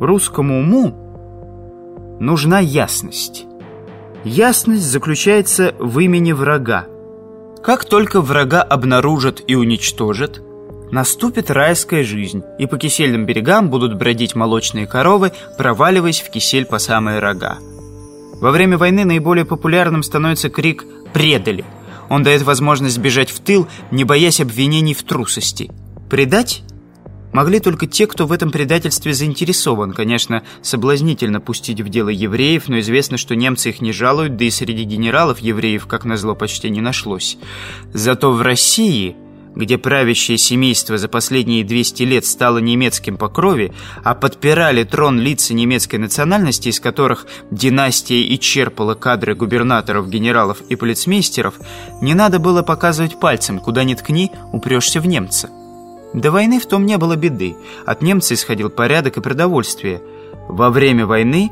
Русскому уму нужна ясность. Ясность заключается в имени врага. Как только врага обнаружат и уничтожат, наступит райская жизнь, и по кисельным берегам будут бродить молочные коровы, проваливаясь в кисель по самые рога. Во время войны наиболее популярным становится крик «предали». Он дает возможность бежать в тыл, не боясь обвинений в трусости. Предать могли только те, кто в этом предательстве заинтересован. Конечно, соблазнительно пустить в дело евреев, но известно, что немцы их не жалуют, да и среди генералов евреев, как назло, почти не нашлось. Зато в России где правящее семейство за последние 200 лет стало немецким по крови, а подпирали трон лица немецкой национальности, из которых династия и черпала кадры губернаторов, генералов и полицмейстеров, не надо было показывать пальцем, куда ни ткни, упрешься в немца. До войны в том не было беды. От немца исходил порядок и продовольствие. Во время войны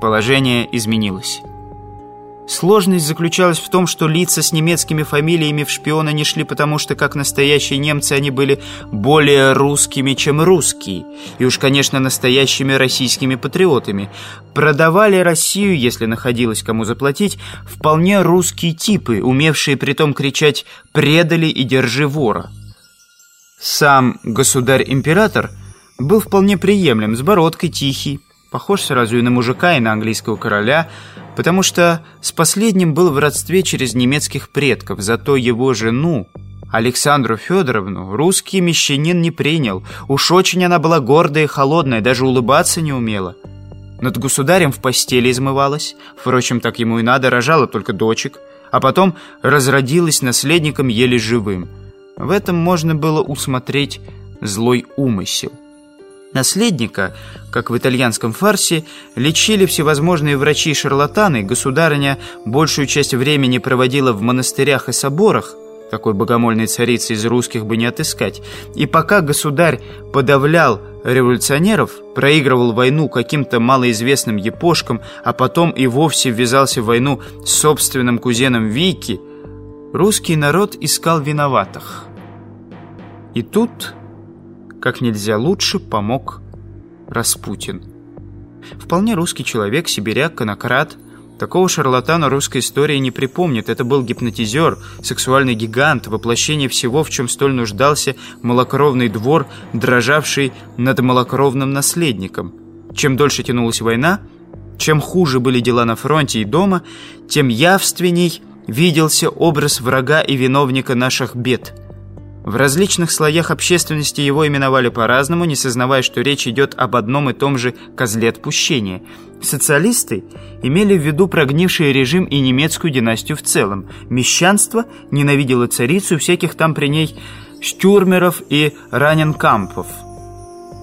положение изменилось. Сложность заключалась в том, что лица с немецкими фамилиями в шпиона не шли, потому что, как настоящие немцы, они были более русскими, чем русские. И уж, конечно, настоящими российскими патриотами. Продавали Россию, если находилось кому заплатить, вполне русские типы, умевшие при том кричать «предали и держи вора». Сам государь-император был вполне приемлем, с бородкой тихий, похож сразу и на мужика, и на английского короля, потому что с последним был в родстве через немецких предков, зато его жену, Александру Федоровну, русский мещанин не принял. Уж очень она была гордая и холодная, даже улыбаться не умела. Над государем в постели измывалась, впрочем, так ему и надо, рожала только дочек, а потом разродилась наследником еле живым – в этом можно было усмотреть злой умысел. Наследника, как в итальянском фарсе, лечили всевозможные врачи и шарлатаны, государыня большую часть времени проводила в монастырях и соборах, такой богомольной царицы из русских бы не отыскать. И пока государь подавлял революционеров, проигрывал войну каким-то малоизвестным епошкам, а потом и вовсе ввязался в войну с собственным кузеном Вики – Русский народ искал виноватых. И тут, как нельзя лучше, помог Распутин. Вполне русский человек, сибиряк, конократ. Такого шарлатана русской истории не припомнит. Это был гипнотизер, сексуальный гигант, воплощение всего, в чем столь нуждался малокровный двор, дрожавший над малокровным наследником. Чем дольше тянулась война, чем хуже были дела на фронте и дома, тем явственней – виделся образ врага и виновника наших бед. В различных слоях общественности его именовали по-разному, не сознавая, что речь идет об одном и том же козле отпущения. Социалисты имели в виду прогнивший режим и немецкую династию в целом. Мещанство ненавидело царицу всяких там при ней штюрмеров и раненкампов –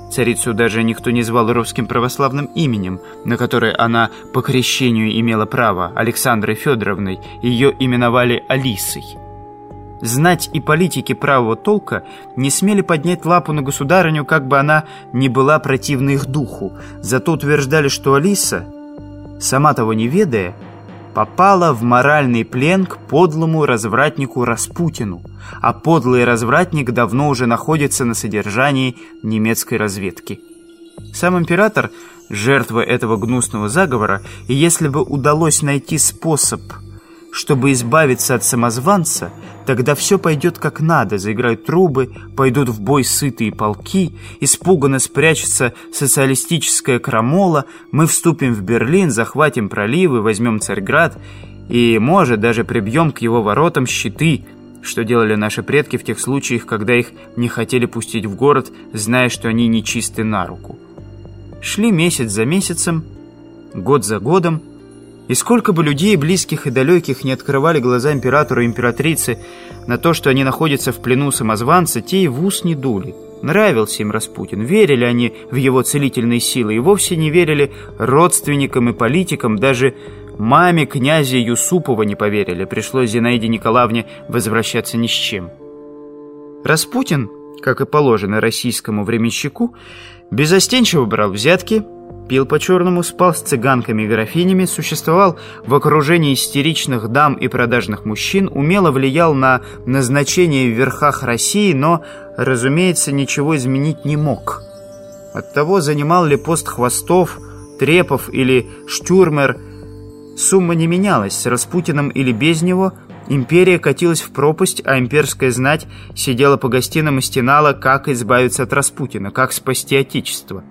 Царицу даже никто не звал русским православным именем, на которое она по крещению имела право, Александрой Федоровной, ее именовали Алисой. Знать и политики правого толка не смели поднять лапу на государыню, как бы она ни была противна их духу, зато утверждали, что Алиса, сама того не ведая, попала в моральный плен к подлому развратнику Распутину, а подлый развратник давно уже находится на содержании немецкой разведки. Сам император – жертва этого гнусного заговора, и если бы удалось найти способ – чтобы избавиться от самозванца, тогда все пойдет как надо, заиграют трубы, пойдут в бой сытые полки, испуганно спрячется социалистическая крамола, мы вступим в Берлин, захватим проливы, возьмем Царьград и, может, даже прибьем к его воротам щиты, что делали наши предки в тех случаях, когда их не хотели пустить в город, зная, что они нечисты на руку. Шли месяц за месяцем, год за годом, и сколько бы людей, близких и далеких, не открывали глаза императору и императрице на то, что они находятся в плену самозванца, те и в ус не дули. Нравился им Распутин. Верили они в его целительные силы и вовсе не верили родственникам и политикам, даже маме князя Юсупова не поверили. Пришлось Зинаиде Николаевне возвращаться ни с чем. Распутин, как и положено российскому временщику, безостенчиво брал взятки – пил по-черному, спал с цыганками и графинями, существовал в окружении истеричных дам и продажных мужчин, умело влиял на назначение в верхах России, но, разумеется, ничего изменить не мог. От того, занимал ли пост Хвостов, Трепов или Штюрмер, сумма не менялась, с Распутиным или без него – Империя катилась в пропасть, а имперская знать сидела по гостиным и стенала, как избавиться от Распутина, как спасти Отечество.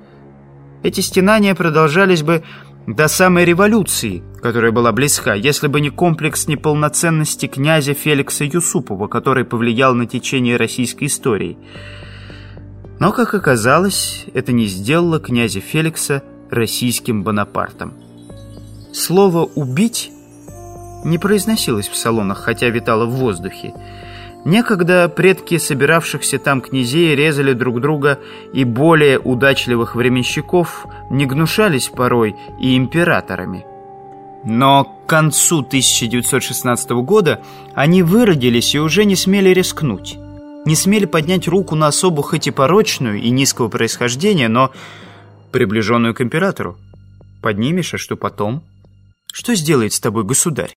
Эти стенания продолжались бы до самой революции, которая была близка, если бы не комплекс неполноценности князя Феликса Юсупова, который повлиял на течение российской истории. Но, как оказалось, это не сделало князя Феликса российским Бонапартом. Слово «убить» не произносилось в салонах, хотя витало в воздухе. Некогда предки собиравшихся там князей резали друг друга, и более удачливых временщиков не гнушались порой и императорами. Но к концу 1916 года они выродились и уже не смели рискнуть. Не смели поднять руку на особу хоть и порочную и низкого происхождения, но приближенную к императору. Поднимешь, а что потом? Что сделает с тобой государь?